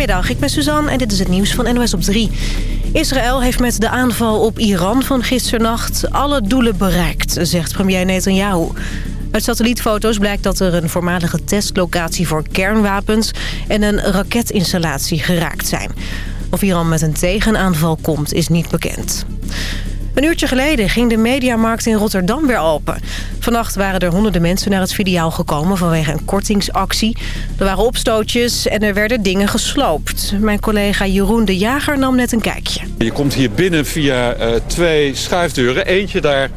Goedemiddag, ik ben Suzanne en dit is het nieuws van NOS op 3. Israël heeft met de aanval op Iran van gisternacht alle doelen bereikt, zegt premier Netanyahu. Uit satellietfoto's blijkt dat er een voormalige testlocatie voor kernwapens en een raketinstallatie geraakt zijn. Of Iran met een tegenaanval komt is niet bekend. Een uurtje geleden ging de mediamarkt in Rotterdam weer open. Vannacht waren er honderden mensen naar het filiaal gekomen vanwege een kortingsactie. Er waren opstootjes en er werden dingen gesloopt. Mijn collega Jeroen de Jager nam net een kijkje. Je komt hier binnen via uh, twee schuifdeuren. Eentje daar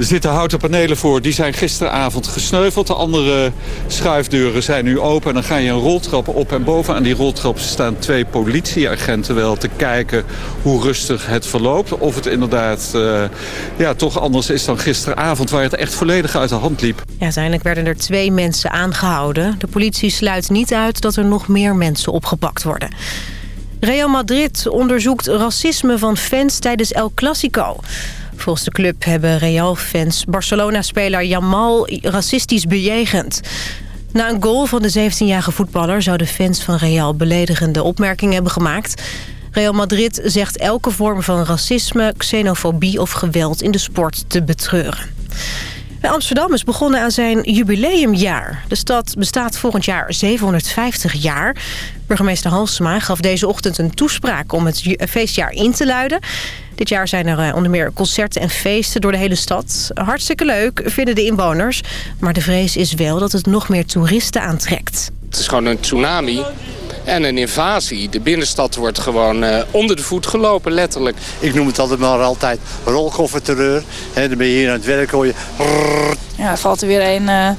er zitten houten panelen voor, die zijn gisteravond gesneuveld. De andere schuifdeuren zijn nu open en dan ga je een roltrap op. En bovenaan die roltrap staan twee politieagenten wel te kijken hoe rustig het verloopt. Of het inderdaad uh, ja, toch anders is dan gisteravond waar het echt volledig uit de hand liep. Ja, uiteindelijk werden er twee mensen aangehouden. De politie sluit niet uit dat er nog meer mensen opgepakt worden. Real Madrid onderzoekt racisme van fans tijdens El Clasico. Volgens de club hebben Real-fans Barcelona-speler Jamal racistisch bejegend. Na een goal van de 17-jarige voetballer... zouden fans van Real beledigende opmerkingen hebben gemaakt. Real Madrid zegt elke vorm van racisme, xenofobie of geweld in de sport te betreuren. Amsterdam is begonnen aan zijn jubileumjaar. De stad bestaat volgend jaar 750 jaar. Burgemeester Halsema gaf deze ochtend een toespraak om het feestjaar in te luiden. Dit jaar zijn er eh, onder meer concerten en feesten door de hele stad. Hartstikke leuk, vinden de inwoners. Maar de vrees is wel dat het nog meer toeristen aantrekt. Het is gewoon een tsunami en een invasie. De binnenstad wordt gewoon uh, onder de voet gelopen, letterlijk. Ik noem het altijd maar altijd rolkofferterreur. He, dan ben je hier aan het werk, hoor je... Ja, valt er weer een uh,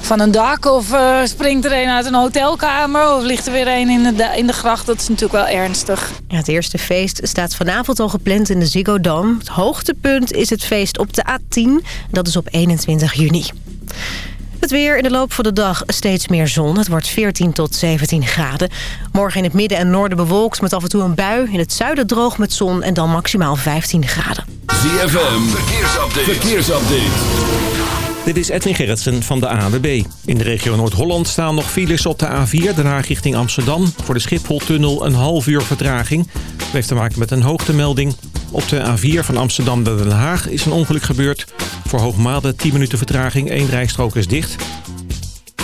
van een dak of uh, springt er een uit een hotelkamer... of ligt er weer een in de, in de gracht. Dat is natuurlijk wel ernstig. Ja, het eerste feest staat vanavond al gepland in de Ziggo Dome. Het hoogtepunt is het feest op de A10. Dat is op 21 juni. Het weer in de loop van de dag steeds meer zon. Het wordt 14 tot 17 graden. Morgen in het midden en noorden bewolkt met af en toe een bui. In het zuiden droog met zon en dan maximaal 15 graden. ZFM, verkeersupdate. verkeersupdate. Dit is Edwin Gerritsen van de ANWB. In de regio Noord-Holland staan nog files op de A4, daarna richting Amsterdam. Voor de Schipholtunnel een half uur vertraging. Dat heeft te maken met een hoogtemelding. Op de A4 van Amsterdam naar Den Haag is een ongeluk gebeurd. Voor Hoogmade 10 minuten vertraging, één rijstrook is dicht.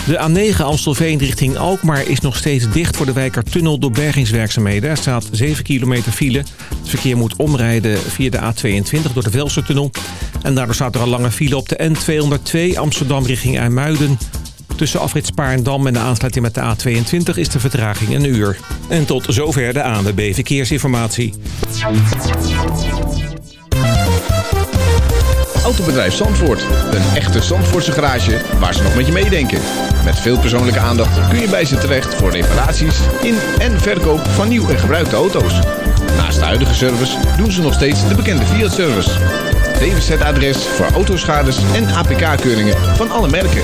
De A9 Amstelveen richting Alkmaar is nog steeds dicht voor de Wijkertunnel door bergingswerkzaamheden. Er staat 7 kilometer file. Het verkeer moet omrijden via de A22 door de Velsertunnel. En daardoor staat er al lange file op de N202 Amsterdam richting IJmuiden. Tussen afrit Spaarndam en de aansluiting met de A22 is de vertraging een uur. En tot zover de ANWB Verkeersinformatie. Autobedrijf Zandvoort. Een echte Zandvoortse garage waar ze nog met je meedenken. Met veel persoonlijke aandacht kun je bij ze terecht voor reparaties in en verkoop van nieuw en gebruikte auto's. Naast de huidige service doen ze nog steeds de bekende Fiat-service. DWZ-adres voor autoschades en APK-keuringen van alle merken.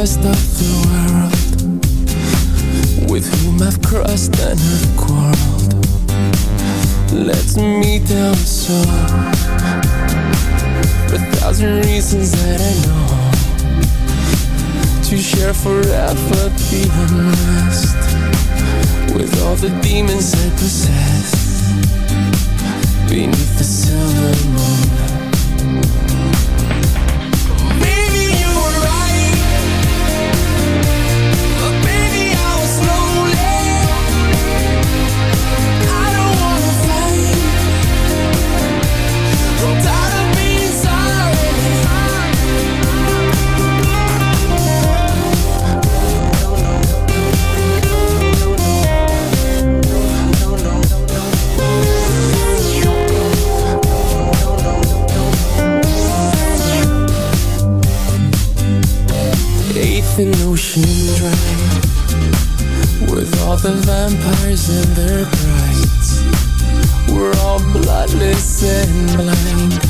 Rest of the world with whom I've crossed and have quarreled lets me down so a thousand reasons that I know to share forever the unrest with all the demons I possess beneath the silver moon. The vampires in their brides. We're all bloodless and blind.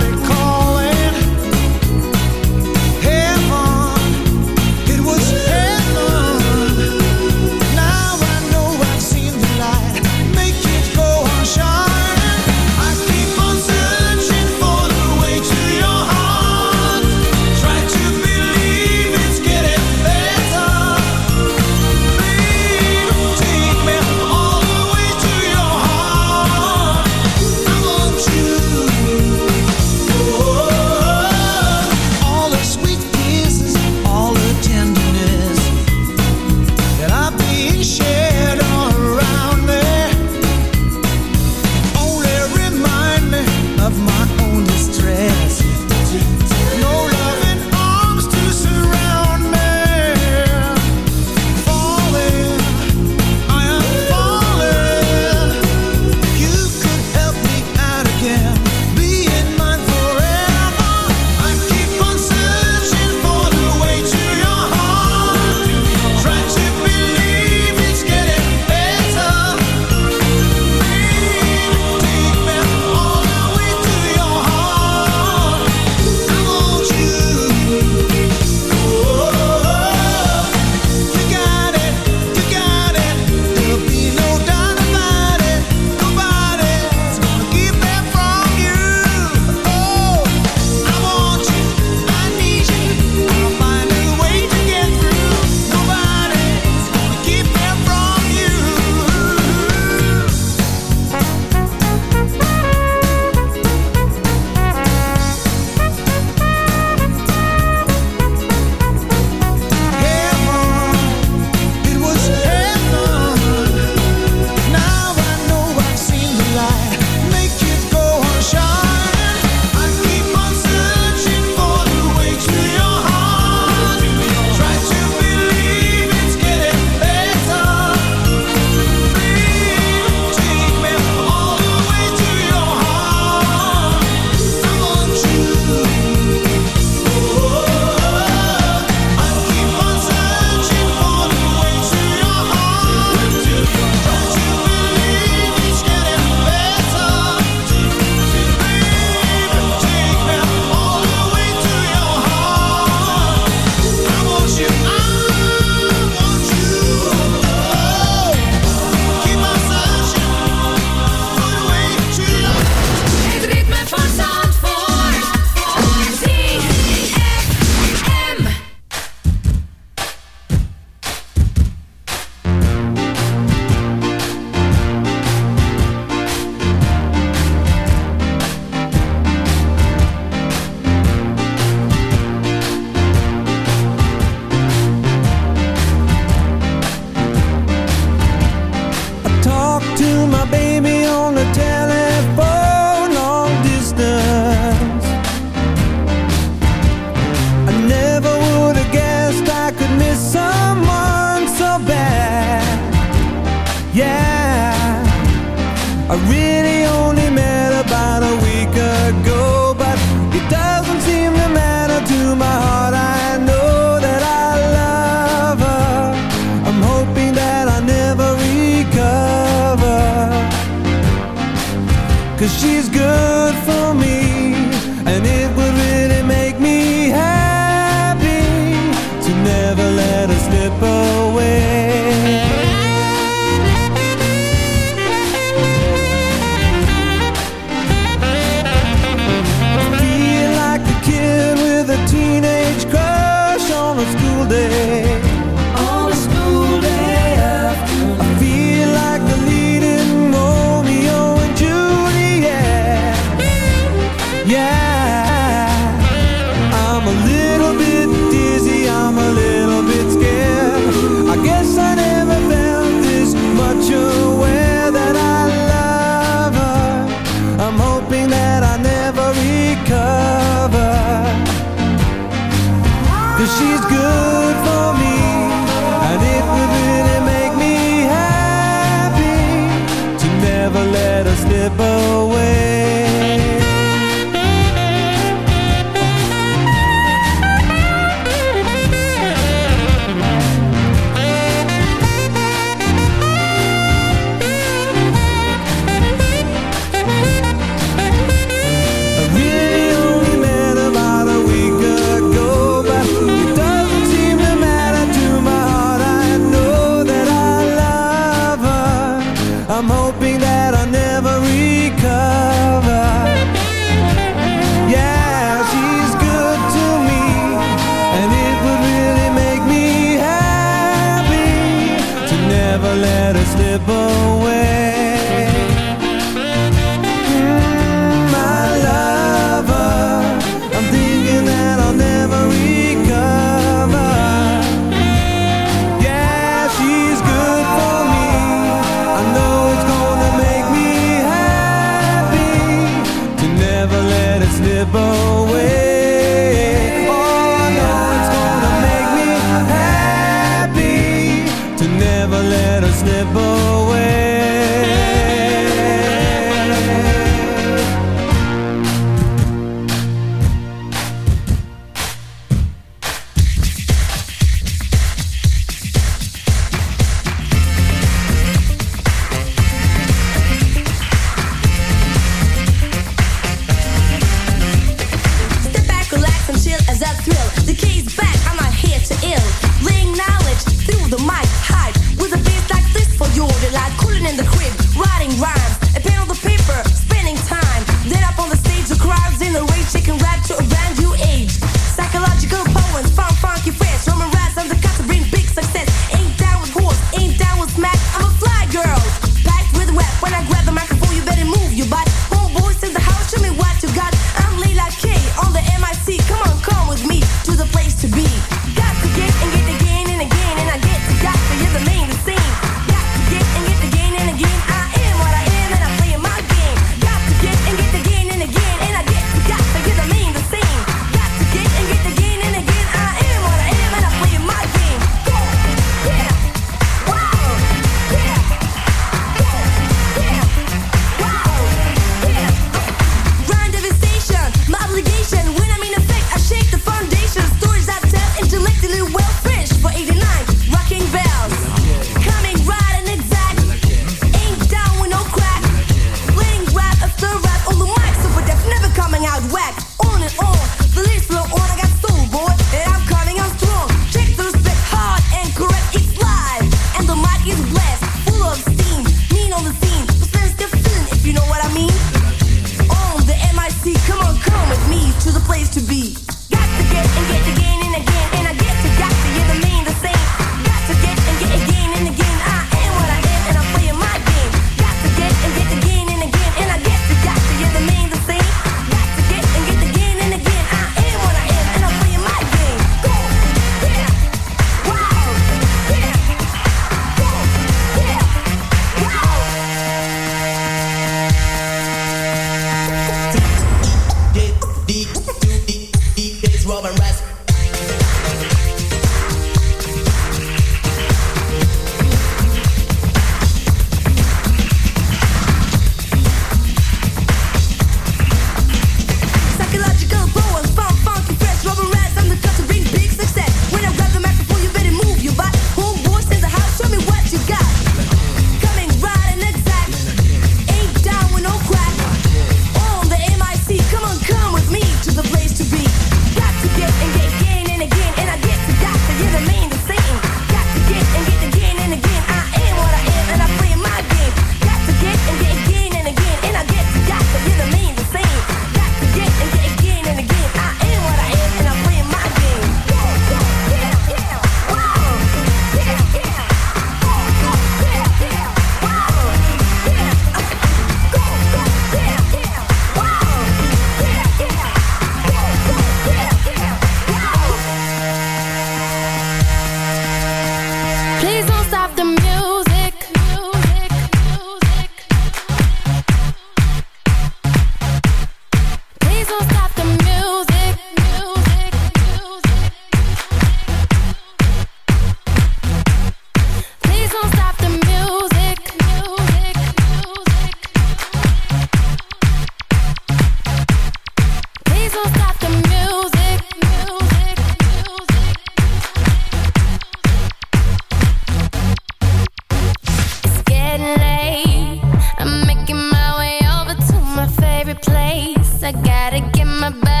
gotta get my back.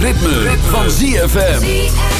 Ritme, van ZFM.